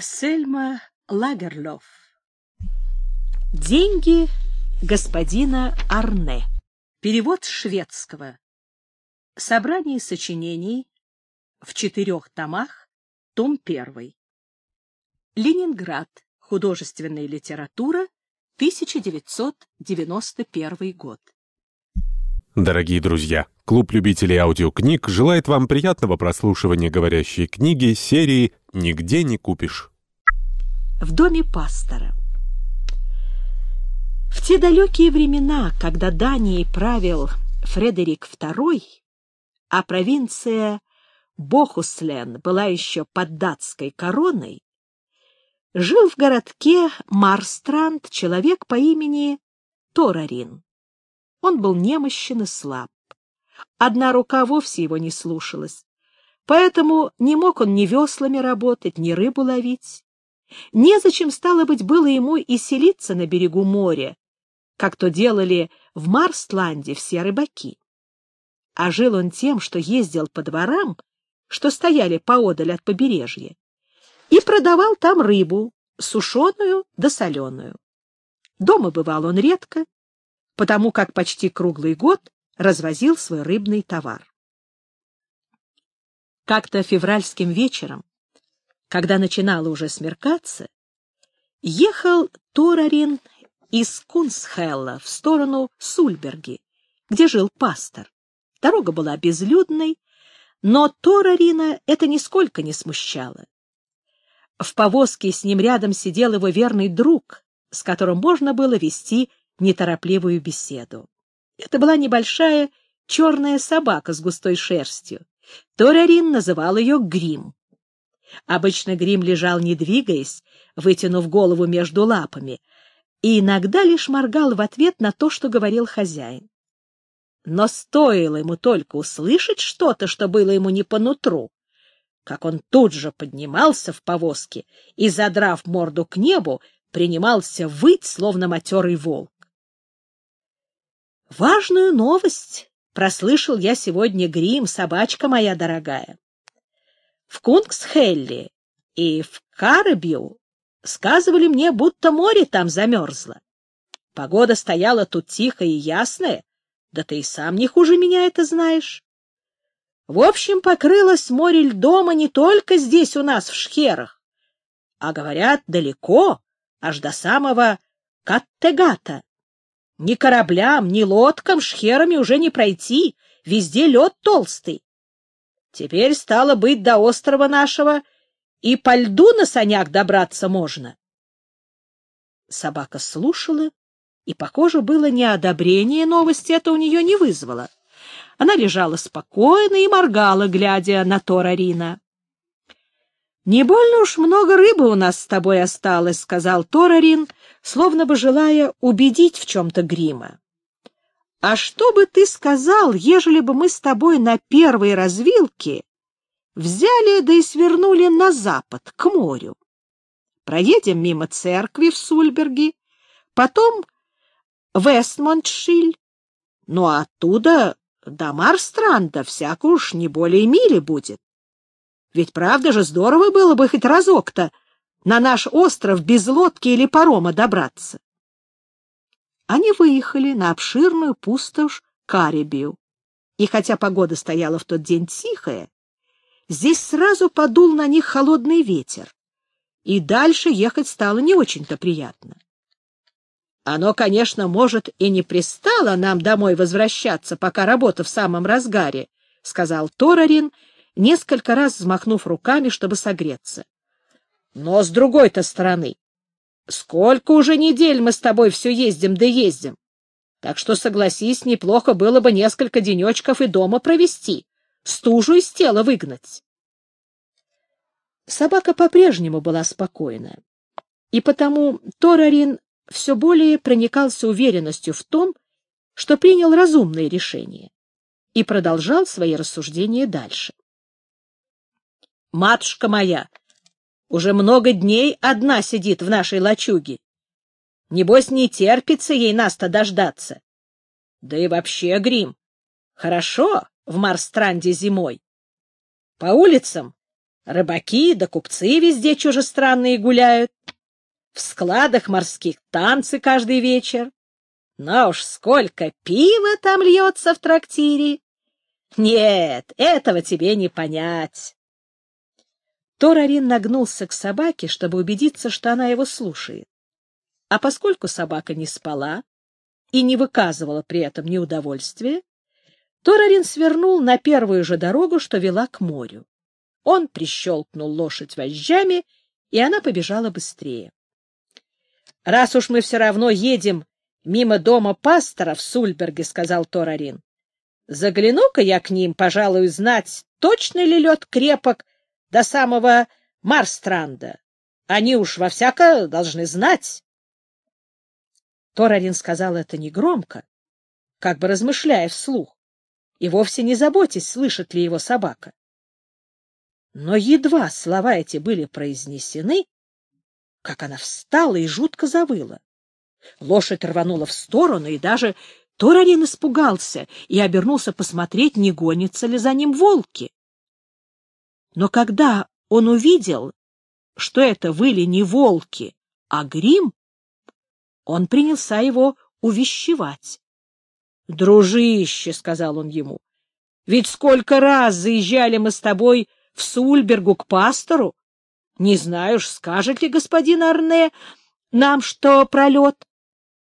Сельма Лагерлов. Деньги господина Арне. Перевод шведского. Собрание сочинений в четырех томах, том первый. Ленинград. Художественная литература. 1991 год. Дорогие друзья, клуб любителей аудиокниг желает вам приятного прослушивания говорящей книги серии «Нигде не купишь». В доме пастора. В те далекие времена, когда Данией правил Фредерик II, а провинция Бохуслен была еще под датской короной, жил в городке Марстранд человек по имени Торарин. Он был немощен и слаб. Одна рука вовсе его не слушалась, поэтому не мог он ни веслами работать, ни рыбу ловить. Незачем, стало быть, было ему и селиться на берегу моря, как то делали в Марстланде все рыбаки. А жил он тем, что ездил по дворам, что стояли поодаль от побережья, и продавал там рыбу, сушеную да соленую. Дома бывал он редко, потому как почти круглый год развозил свой рыбный товар. Как-то февральским вечером, когда начинало уже смеркаться, ехал Торарин из Кунсхелла в сторону Сульберги, где жил пастор. Дорога была безлюдной, но Торарина это нисколько не смущало. В повозке с ним рядом сидел его верный друг, с которым можно было вести неторопливую беседу. Это была небольшая черная собака с густой шерстью. Торарин называл ее Грим. Обычно Грим лежал, не двигаясь, вытянув голову между лапами, и иногда лишь моргал в ответ на то, что говорил хозяин. Но стоило ему только услышать что-то, что было ему не по нутру, как он тут же поднимался в повозке и, задрав морду к небу, принимался выть, словно матерый волк. Важную новость прослышал я сегодня, Грим, собачка моя дорогая. В Кунгсхелле и в Карабью сказывали мне, будто море там замерзло. Погода стояла тут тихая и ясная, да ты и сам не хуже меня это знаешь. В общем, покрылось море льдом и не только здесь у нас, в Шхерах, а, говорят, далеко, аж до самого Каттегата. Ни кораблям, ни лодкам шхерами уже не пройти, везде лед толстый. Теперь, стало быть, до острова нашего и по льду на санях добраться можно. Собака слушала, и, похоже, было неодобрение новости это у нее не вызвало. Она лежала спокойно и моргала, глядя на Торарина. — Не больно уж много рыбы у нас с тобой осталось, — сказал Торарин, словно бы желая убедить в чем-то грима. — А что бы ты сказал, ежели бы мы с тобой на первой развилке взяли да и свернули на запад, к морю? Проедем мимо церкви в Сульберге, потом в Эстмонтшиль, ну а оттуда до Марстранда всяко уж не более мили будет. Ведь правда же здорово было бы хоть разок-то на наш остров без лодки или парома добраться. Они выехали на обширную пустошь Карибию, и хотя погода стояла в тот день тихая, здесь сразу подул на них холодный ветер, и дальше ехать стало не очень-то приятно. Оно, конечно, может и не пристало нам домой возвращаться, пока работа в самом разгаре, — сказал Торарин, несколько раз взмахнув руками, чтобы согреться. Но с другой-то стороны, сколько уже недель мы с тобой все ездим да ездим. Так что, согласись, неплохо было бы несколько денечков и дома провести, стужу из тела выгнать. Собака по-прежнему была спокойна, и потому Торарин все более проникался уверенностью в том, что принял разумное решение, и продолжал свои рассуждения дальше. «Матушка моя уже много дней одна сидит в нашей лачуге. Небось, не терпится ей нас-то дождаться. Да и вообще, Грим, хорошо в Марстранде зимой. По улицам Рыбаки да купцы везде чужестранные гуляют. В складах морских танцы каждый вечер. Но уж сколько пива там льется в трактире! Нет, этого тебе не понять. Торарин нагнулся к собаке, чтобы убедиться, что она его слушает. А поскольку собака не спала и не выказывала при этом неудовольствия, Торарин свернул на первую же дорогу, что вела к морю. Он прищелкнул лошадь вожжами, и она побежала быстрее. — Раз уж мы все равно едем мимо дома пастора в Сульберге, — сказал Торарин, — загляну-ка я к ним, пожалуй, знать, точно ли лед крепок до самого Марстранда. Они уж во всяко должны знать. Торарин сказал это негромко, как бы размышляя вслух, и вовсе не заботясь, слышит ли его собака. Но едва слова эти были произнесены, как она встала и жутко завыла. Лошадь рванула в сторону, и даже Торарин испугался и обернулся посмотреть, не гонятся ли за ним волки. Но когда он увидел, что это были не волки, а грим, он принялся его увещевать. — Дружище, — сказал он ему, — ведь сколько раз заезжали мы с тобой в Сульбергу к пастору. Не знаю уж, скажет ли господин Арне нам, что пролет.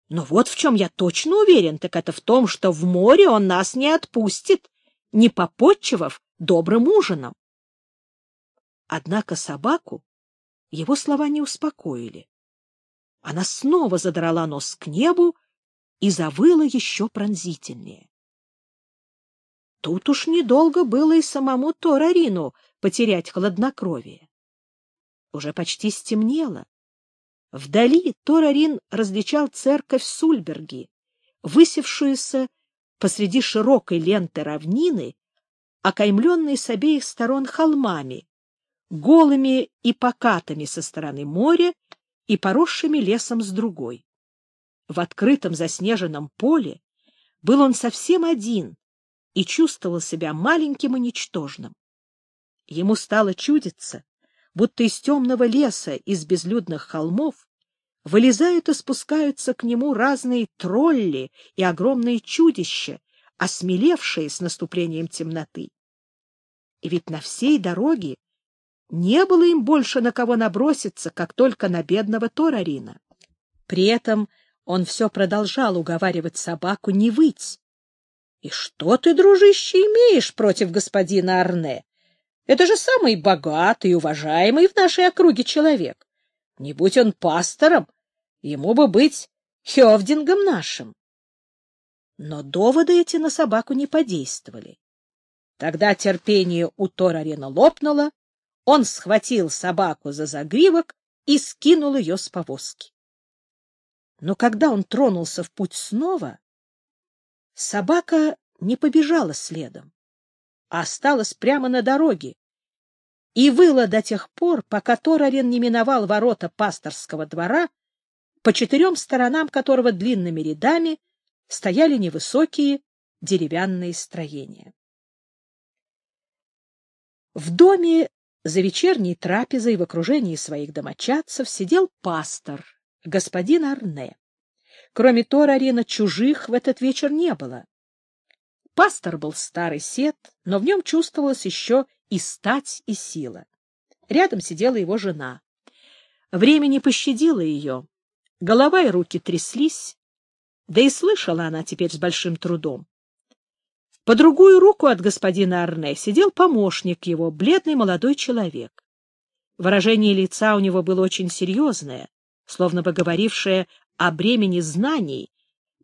Но вот в чем я точно уверен, так это в том, что в море он нас не отпустит, не попотчевав добрым ужином. Однако собаку его слова не успокоили. Она снова задрала нос к небу и завыла еще пронзительнее. Тут уж недолго было и самому Торарину потерять хладнокровие. Уже почти стемнело. Вдали Торарин различал церковь Сульберги, высевшуюся посреди широкой ленты равнины, окаймленной с обеих сторон холмами, голыми и покатыми со стороны моря и поросшими лесом с другой. В открытом заснеженном поле был он совсем один и чувствовал себя маленьким и ничтожным. Ему стало чудиться, будто из темного леса, из безлюдных холмов, вылезают и спускаются к нему разные тролли и огромные чудища, осмелевшие с наступлением темноты. И ведь на всей дороге не было им больше на кого наброситься, как только на бедного Торарина. При этом он все продолжал уговаривать собаку не выть. — И что ты, дружище, имеешь против господина Арне? Это же самый богатый и уважаемый в нашей округе человек. Не будь он пастором, ему бы быть хевдингом нашим. Но доводы эти на собаку не подействовали. Тогда терпение у Торарина лопнуло, он схватил собаку за загривок и скинул ее с повозки. Но когда он тронулся в путь снова, собака не побежала следом, а осталась прямо на дороге и выла до тех пор, пока Торарен не миновал ворота пасторского двора, по четырем сторонам которого длинными рядами стояли невысокие деревянные строения. В доме за вечерней трапезой в окружении своих домочадцев сидел пастор, господин Арне. Кроме Торарина, чужих в этот вечер не было. Пастор был старый сет, но в нем чувствовалась еще и стать, и сила. Рядом сидела его жена. Время не пощадило ее. Голова и руки тряслись, да и слышала она теперь с большим трудом. По другую руку от господина Арне сидел помощник его, бледный молодой человек. Выражение лица у него было очень серьезное, словно бы говорившее о бремени знаний,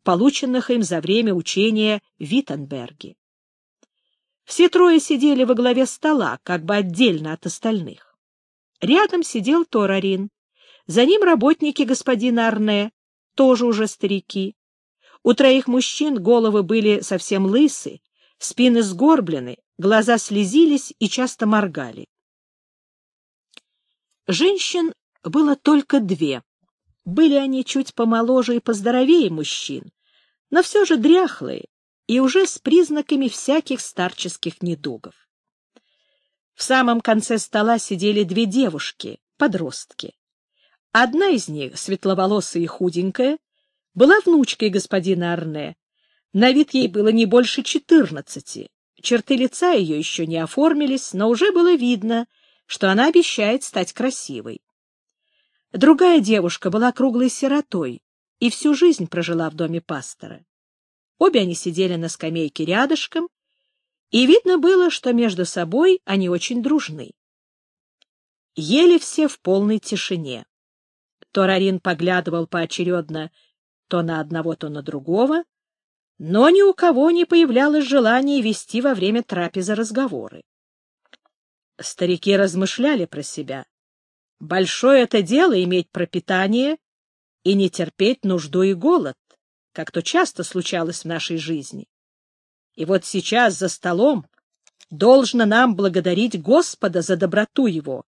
полученных им за время учения в Виттенберге. Все трое сидели во главе стола, как бы отдельно от остальных. Рядом сидел Торарин, за ним работники господина Арне, тоже уже старики. У троих мужчин головы были совсем лысы, спины сгорблены, глаза слезились и часто моргали. Женщин было только две. Были они чуть помоложе и поздоровее мужчин, но все же дряхлые и уже с признаками всяких старческих недугов. В самом конце стола сидели две девушки, подростки. Одна из них, светловолосая и худенькая, была внучкой господина Арне. На вид ей было не больше четырнадцати. Черты лица ее еще не оформились, но уже было видно, что она обещает стать красивой. Другая девушка была круглой сиротой и всю жизнь прожила в доме пастора. Обе они сидели на скамейке рядышком, и видно было, что между собой они очень дружны. Ели все в полной тишине. Торарин поглядывал поочередно то на одного, то на другого, но ни у кого не появлялось желания вести во время трапезы разговоры. Старики размышляли про себя. Большое это дело иметь пропитание и не терпеть нужду и голод, как то часто случалось в нашей жизни. И вот сейчас за столом должно нам благодарить Господа за доброту Его,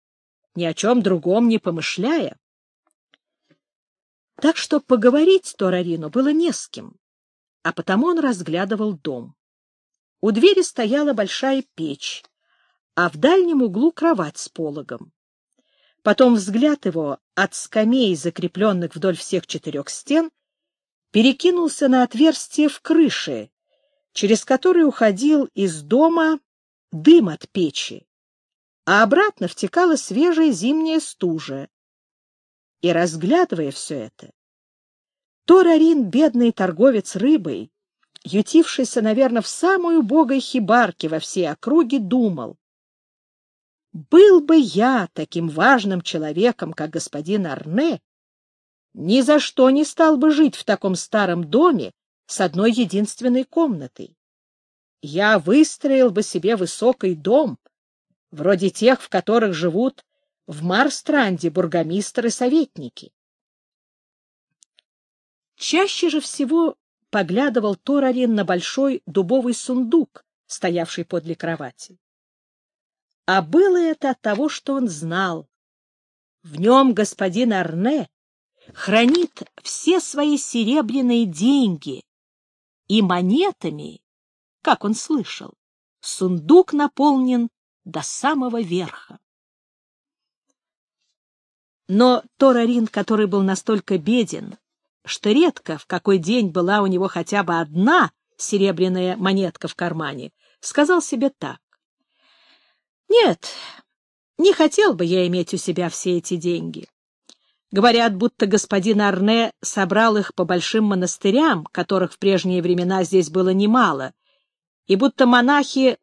ни о чем другом не помышляя. Так что поговорить Торарину было не с кем, а потому он разглядывал дом. У двери стояла большая печь, а в дальнем углу кровать с пологом. Потом взгляд его от скамей, закрепленных вдоль всех четырех стен, перекинулся на отверстие в крыше, через которое уходил из дома дым от печи, а обратно втекала свежая зимняя стужа, и, разглядывая все это, Торарин, бедный торговец рыбой, ютившийся, наверное, в самой убогой хибарке во всей округе, думал, «Был бы я таким важным человеком, как господин Арне, ни за что не стал бы жить в таком старом доме с одной единственной комнатой. Я выстроил бы себе высокий дом, вроде тех, в которых живут в Марстранде бургомистры и советники. Чаще же всего поглядывал Торарин на большой дубовый сундук, стоявший подле кровати. А было это от того, что он знал. В нем господин Арне хранит все свои серебряные деньги и монетами, как он слышал, сундук наполнен до самого верха. Но Торарин, который был настолько беден, что редко в какой день была у него хотя бы одна серебряная монетка в кармане, сказал себе так. «Нет, не хотел бы я иметь у себя все эти деньги. Говорят, будто господин Арне собрал их по большим монастырям, которых в прежние времена здесь было немало, и будто монахи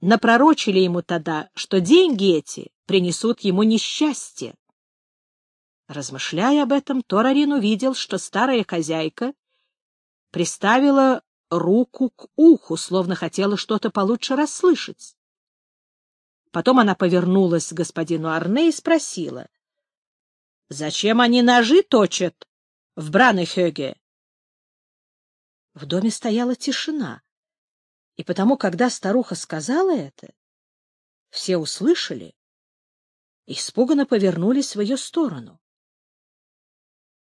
напророчили ему тогда, что деньги эти принесут ему несчастье. Размышляя об этом, Торарин увидел, что старая хозяйка приставила руку к уху, словно хотела что-то получше расслышать. Потом она повернулась к господину Арне и спросила, «Зачем они ножи точат в Бранехёге?» В доме стояла тишина, и потому, когда старуха сказала это, все услышали и испуганно повернулись в ее сторону.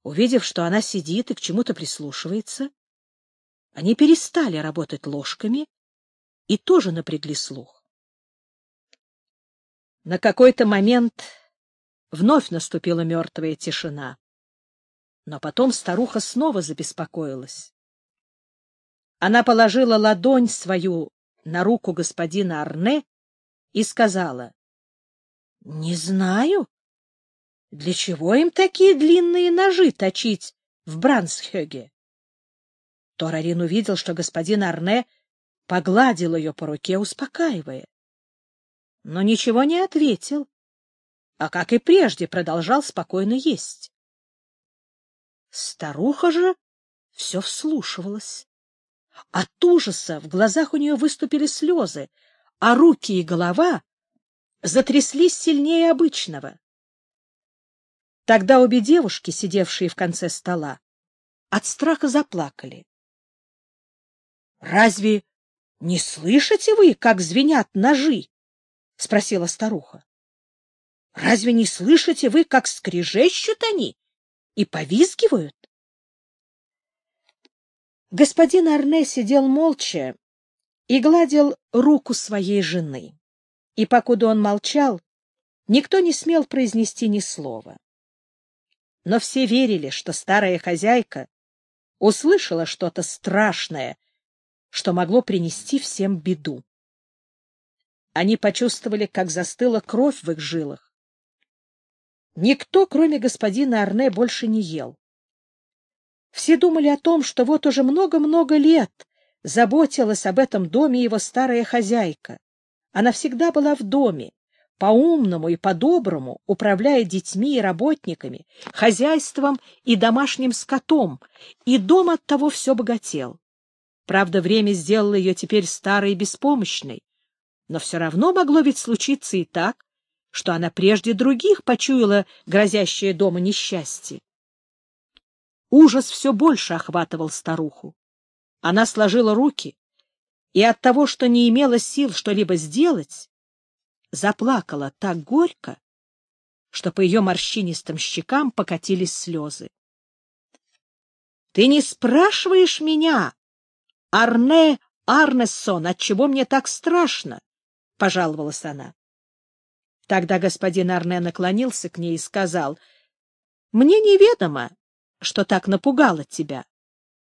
Увидев, что она сидит и к чему-то прислушивается, они перестали работать ложками и тоже напрягли слух. На какой-то момент вновь наступила мертвая тишина. Но потом старуха снова забеспокоилась. Она положила ладонь свою на руку господина Арне и сказала, — Не знаю, для чего им такие длинные ножи точить в Брансхёге? Торарин увидел, что господин Арне погладил ее по руке, успокаивая. Но ничего не ответил, а, как и прежде, продолжал спокойно есть. Старуха же все вслушивалась. От ужаса в глазах у нее выступили слезы, а руки и голова затряслись сильнее обычного. Тогда обе девушки, сидевшие в конце стола, от страха заплакали. — Разве не слышите вы, как звенят ножи? — спросила старуха. — Разве не слышите вы, как скрежещут они и повизгивают? Господин Арне сидел молча и гладил руку своей жены. И покуда он молчал, никто не смел произнести ни слова. Но все верили, что старая хозяйка услышала что-то страшное, что могло принести всем беду. Они почувствовали, как застыла кровь в их жилах. Никто, кроме господина Арне, больше не ел. Все думали о том, что вот уже много-много лет заботилась об этом доме его старая хозяйка. Она всегда была в доме, по-умному и по-доброму управляя детьми и работниками, хозяйством и домашним скотом, и дом от того все богател. Правда, время сделало ее теперь старой и беспомощной, но все равно могло ведь случиться и так, что она прежде других почуяла грозящее дома несчастье. Ужас все больше охватывал старуху. Она сложила руки и от того, что не имела сил что-либо сделать, заплакала так горько, что по ее морщинистым щекам покатились слезы. — Ты не спрашиваешь меня, Арне Арнессон, отчего мне так страшно? — пожаловалась она. Тогда господин Арне наклонился к ней и сказал, — Мне неведомо, что так напугало тебя.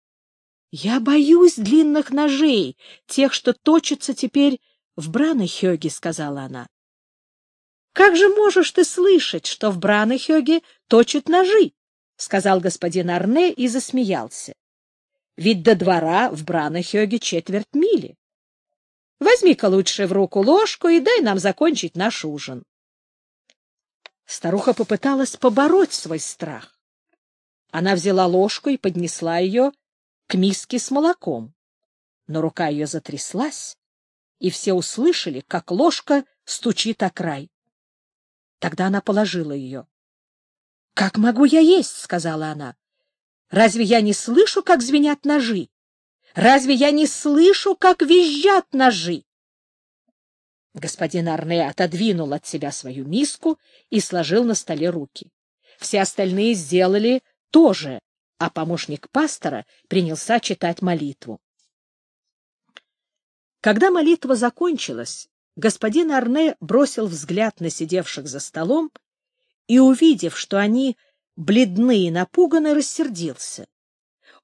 — Я боюсь длинных ножей, тех, что точатся теперь в Бранахёге, — сказала она. — Как же можешь ты слышать, что в Бранахёге точат ножи? — сказал господин Арне и засмеялся. — Ведь до двора в Бранахёге четверть мили. Возьми-ка лучше в руку ложку и дай нам закончить наш ужин. Старуха попыталась побороть свой страх. Она взяла ложку и поднесла ее к миске с молоком. Но рука ее затряслась, и все услышали, как ложка стучит о край. Тогда она положила ее. — Как могу я есть? — сказала она. — Разве я не слышу, как звенят ножи? Разве я не слышу, как визжат ножи? Господин Арне отодвинул от себя свою миску и сложил на столе руки. Все остальные сделали то же, а помощник пастора принялся читать молитву. Когда молитва закончилась, господин Арне бросил взгляд на сидевших за столом и, увидев, что они бледны и напуганы, рассердился.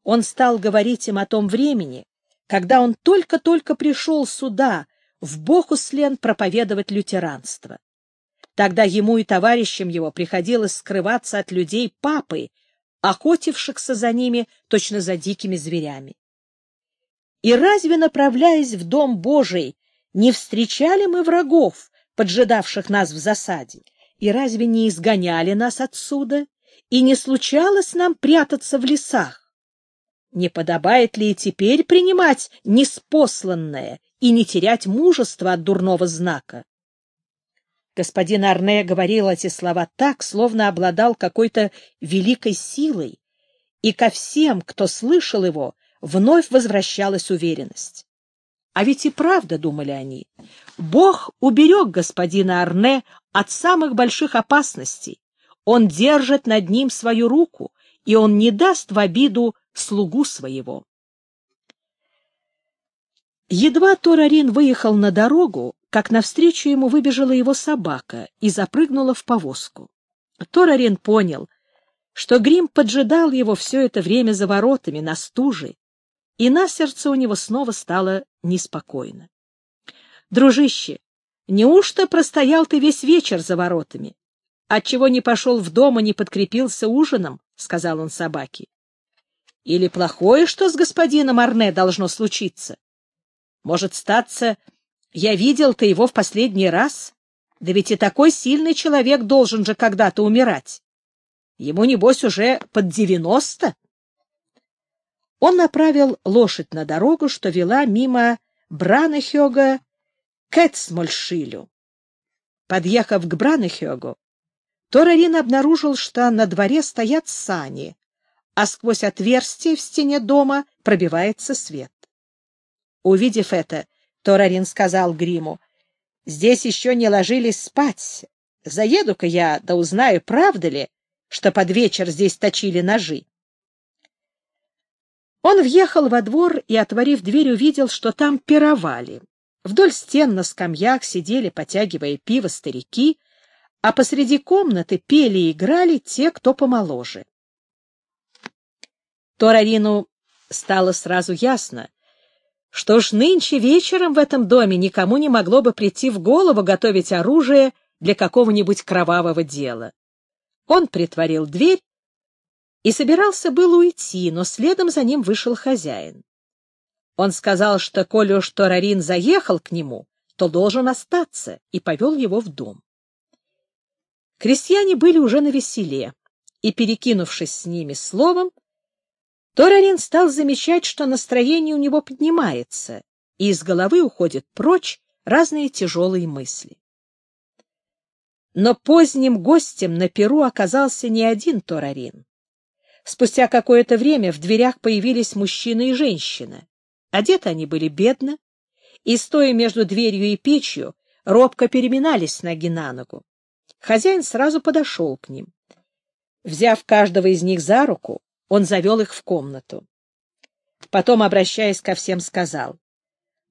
Он стал говорить им о том времени, когда он только-только пришел сюда, в Бохуслен, проповедовать лютеранство. Тогда ему и товарищам его приходилось скрываться от людей папы, охотившихся за ними точно за дикими зверями. И разве, направляясь в Дом Божий, не встречали мы врагов, поджидавших нас в засаде? И разве не изгоняли нас отсюда? И не случалось нам прятаться в лесах? Не подобает ли и теперь принимать неспосланное и не терять мужества от дурного знака? Господин Арне говорил эти слова так, словно обладал какой-то великой силой, и ко всем, кто слышал его, вновь возвращалась уверенность. А ведь и правда, думали они, Бог уберег господина Арне от самых больших опасностей. Он держит над ним свою руку, и он не даст в обиду слугу своего. Едва Торарин выехал на дорогу, как навстречу ему выбежала его собака и запрыгнула в повозку. Торарин понял, что Грим поджидал его все это время за воротами, на стуже, и на сердце у него снова стало неспокойно. — Дружище, неужто простоял ты весь вечер за воротами? Отчего не пошел в дом и не подкрепился ужином? — сказал он собаке. Или плохое, что с господином Арне должно случиться? Может, статься, я видел-то его в последний раз? Да ведь и такой сильный человек должен же когда-то умирать. Ему, небось, уже под девяносто. Он направил лошадь на дорогу, что вела мимо Бранехёга к Эцмольшилю. Подъехав к Бранехёгу, Торарин обнаружил, что на дворе стоят сани, а сквозь отверстие в стене дома пробивается свет. Увидев это, Торарин сказал Гриму, «Здесь еще не ложились спать. Заеду-ка я, да узнаю, правда ли, что под вечер здесь точили ножи». Он въехал во двор и, отворив дверь, увидел, что там пировали. Вдоль стен на скамьях сидели, потягивая пиво, старики, а посреди комнаты пели и играли те, кто помоложе. Торарину стало сразу ясно, что ж нынче вечером в этом доме никому не могло бы прийти в голову готовить оружие для какого-нибудь кровавого дела. Он притворил дверь и собирался было уйти, но следом за ним вышел хозяин. Он сказал, что коли уж Торарин заехал к нему, то должен остаться, и повел его в дом. Крестьяне были уже на веселе, и, перекинувшись с ними словом, Торарин стал замечать, что настроение у него поднимается, и из головы уходят прочь разные тяжелые мысли. Но поздним гостем на Перу оказался не один Торарин. Спустя какое-то время в дверях появились мужчина и женщина. Одеты они были бедно, и, стоя между дверью и печью, робко переминались ноги на ногу. Хозяин сразу подошел к ним. Взяв каждого из них за руку, он завел их в комнату. Потом, обращаясь ко всем, сказал,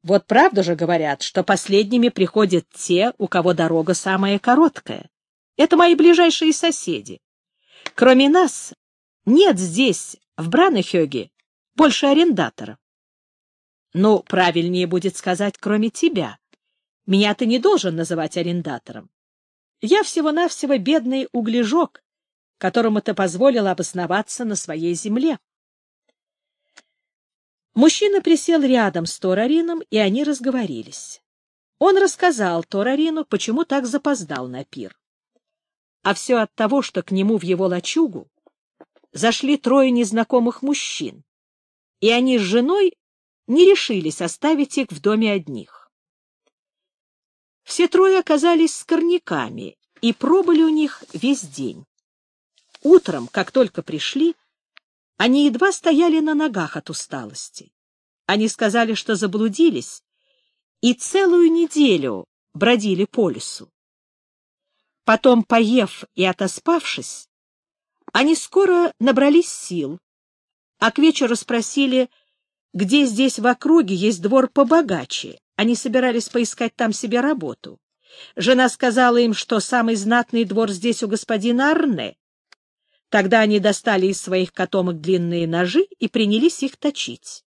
«Вот правда же говорят, что последними приходят те, у кого дорога самая короткая. Это мои ближайшие соседи. Кроме нас, нет здесь, в Бранахёге, больше арендаторов. Ну, правильнее будет сказать, кроме тебя. Меня ты не должен называть арендатором. Я всего-навсего бедный углежок, которому ты позволил обосноваться на своей земле. Мужчина присел рядом с Торарином, и они разговорились. Он рассказал Торарину, почему так запоздал на пир. А все от того, что к нему в его лачугу зашли трое незнакомых мужчин, и они с женой не решились оставить их в доме одних. Все трое оказались скорняками и пробыли у них весь день. Утром, как только пришли, они едва стояли на ногах от усталости. Они сказали, что заблудились, и целую неделю бродили по лесу. Потом, поев и отоспавшись, они скоро набрались сил, а к вечеру спросили, где здесь в округе есть двор побогаче. Они собирались поискать там себе работу. Жена сказала им, что самый знатный двор здесь у господина Арне. Тогда они достали из своих котомок длинные ножи и принялись их точить.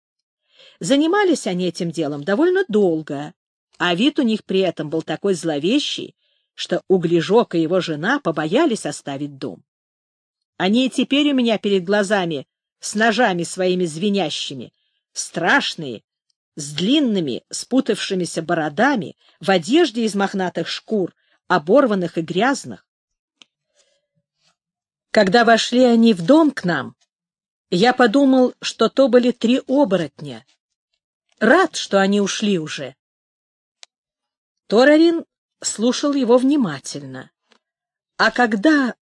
Занимались они этим делом довольно долго, а вид у них при этом был такой зловещий, что Углежок и его жена побоялись оставить дом. Они и теперь у меня перед глазами с ножами своими звенящими, страшные, с длинными, спутавшимися бородами, в одежде из мохнатых шкур, оборванных и грязных. Когда вошли они в дом к нам, я подумал, что то были три оборотня. Рад, что они ушли уже. Торарин слушал его внимательно. А когда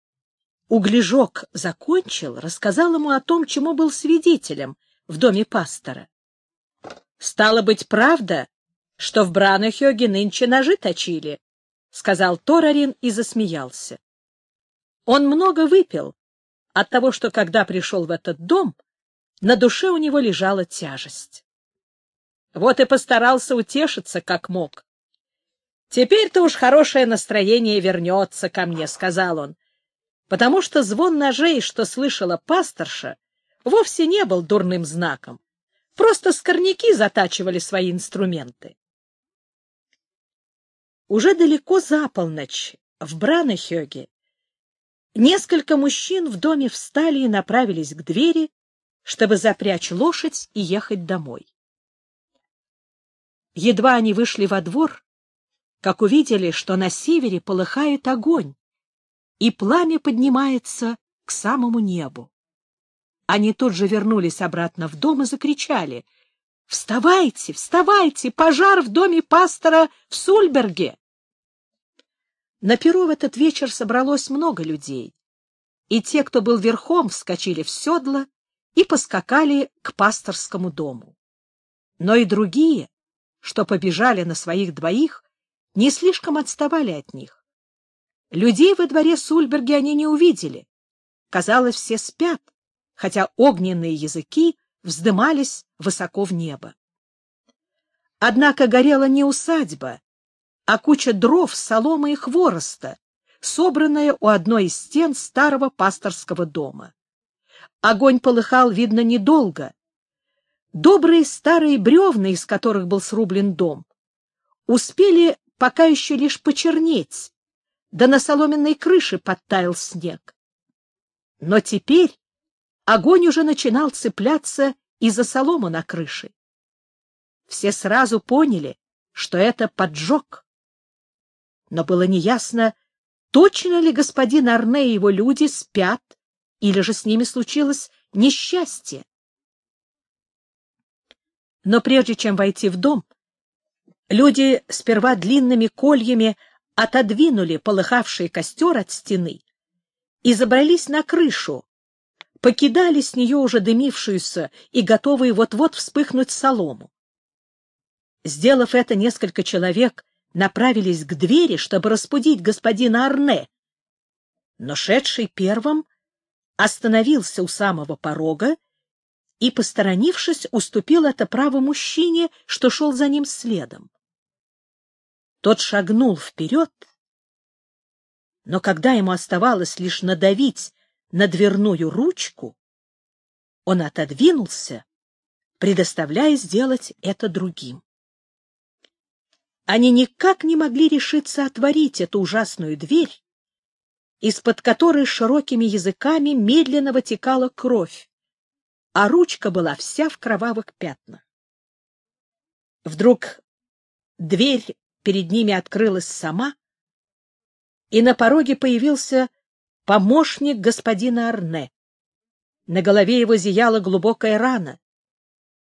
Углежок закончил, рассказал ему о том, чему был свидетелем в доме пастора. «Стало быть, правда, что в Бранахёге нынче ножи точили?» — сказал Торарин и засмеялся. Он много выпил от того, что, когда пришел в этот дом, на душе у него лежала тяжесть. Вот и постарался утешиться, как мог. «Теперь-то уж хорошее настроение вернется ко мне», — сказал он, потому что звон ножей, что слышала пасторша, вовсе не был дурным знаком. Просто скорняки затачивали свои инструменты. Уже далеко за полночь в Бранахёге несколько мужчин в доме встали и направились к двери, чтобы запрячь лошадь и ехать домой. Едва они вышли во двор, как увидели, что на севере полыхает огонь, и пламя поднимается к самому небу. Они тут же вернулись обратно в дом и закричали «Вставайте, вставайте! Пожар в доме пастора в Сульберге!» На перу в этот вечер собралось много людей, и те, кто был верхом, вскочили в седла и поскакали к пасторскому дому. Но и другие, что побежали на своих двоих, не слишком отставали от них. Людей во дворе Сульберги они не увидели. Казалось, все спят, хотя огненные языки вздымались высоко в небо. Однако горела не усадьба, а куча дров, соломы и хвороста, собранная у одной из стен старого пасторского дома. Огонь полыхал, видно, недолго. Добрые старые бревна, из которых был срублен дом, успели пока еще лишь почернеть, да на соломенной крыше подтаял снег. Но теперь огонь уже начинал цепляться и за солому на крыше. Все сразу поняли, что это поджог. Но было неясно, точно ли господин Арне и его люди спят, или же с ними случилось несчастье. Но прежде чем войти в дом, люди сперва длинными кольями отодвинули полыхавший костер от стены и забрались на крышу, покидали с нее уже дымившуюся и готовые вот-вот вспыхнуть солому. Сделав это, несколько человек направились к двери, чтобы распудить господина Арне. Но шедший первым остановился у самого порога и, посторонившись, уступил это право мужчине, что шел за ним следом. Тот шагнул вперед, но когда ему оставалось лишь надавить на дверную ручку, он отодвинулся, предоставляя сделать это другим. Они никак не могли решиться отворить эту ужасную дверь, из-под которой широкими языками медленно вытекала кровь, а ручка была вся в кровавых пятнах. Вдруг дверь перед ними открылась сама, и на пороге появился помощник господина Арне. На голове его зияла глубокая рана.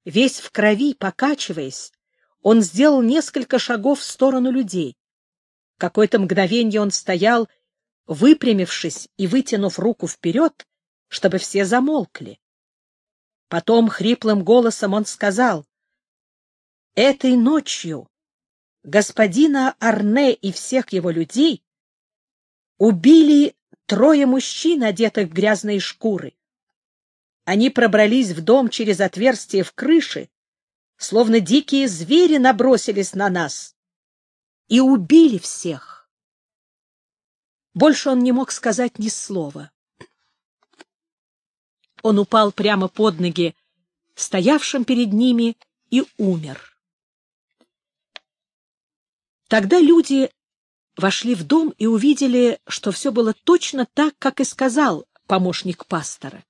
Весь в крови, покачиваясь, он сделал несколько шагов в сторону людей. Какое-то мгновение он стоял, выпрямившись и вытянув руку вперед, чтобы все замолкли. Потом хриплым голосом он сказал, «Этой ночью господина Арне и всех его людей убили трое мужчин, одетых в грязные шкуры. Они пробрались в дом через отверстие в крыше словно дикие звери набросились на нас и убили всех. Больше он не мог сказать ни слова. Он упал прямо под ноги стоявшим перед ними и умер. Тогда люди вошли в дом и увидели, что все было точно так, как и сказал помощник пастора.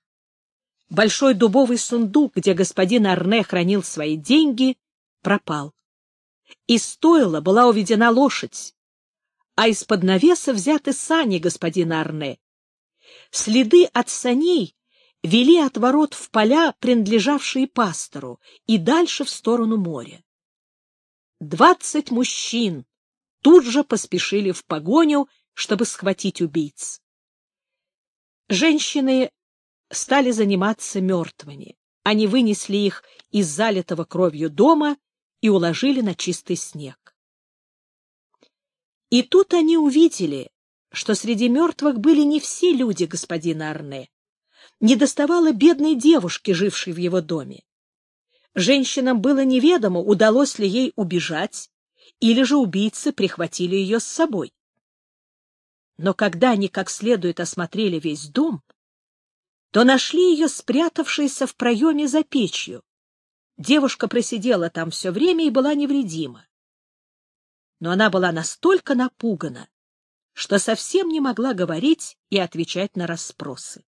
Большой дубовый сундук, где господин Арне хранил свои деньги, пропал. Из стойла была уведена лошадь, а из-под навеса взяты сани господина Арне. Следы от саней вели от ворот в поля, принадлежавшие пастору, и дальше в сторону моря. Двадцать мужчин тут же поспешили в погоню, чтобы схватить убийц. Женщины стали заниматься мертвыми. Они вынесли их из залитого кровью дома и уложили на чистый снег. И тут они увидели, что среди мертвых были не все люди господина Арне. Не доставало бедной девушки, жившей в его доме. Женщинам было неведомо, удалось ли ей убежать, или же убийцы прихватили ее с собой. Но когда они как следует осмотрели весь дом, то нашли ее спрятавшейся в проеме за печью. Девушка просидела там все время и была невредима. Но она была настолько напугана, что совсем не могла говорить и отвечать на расспросы.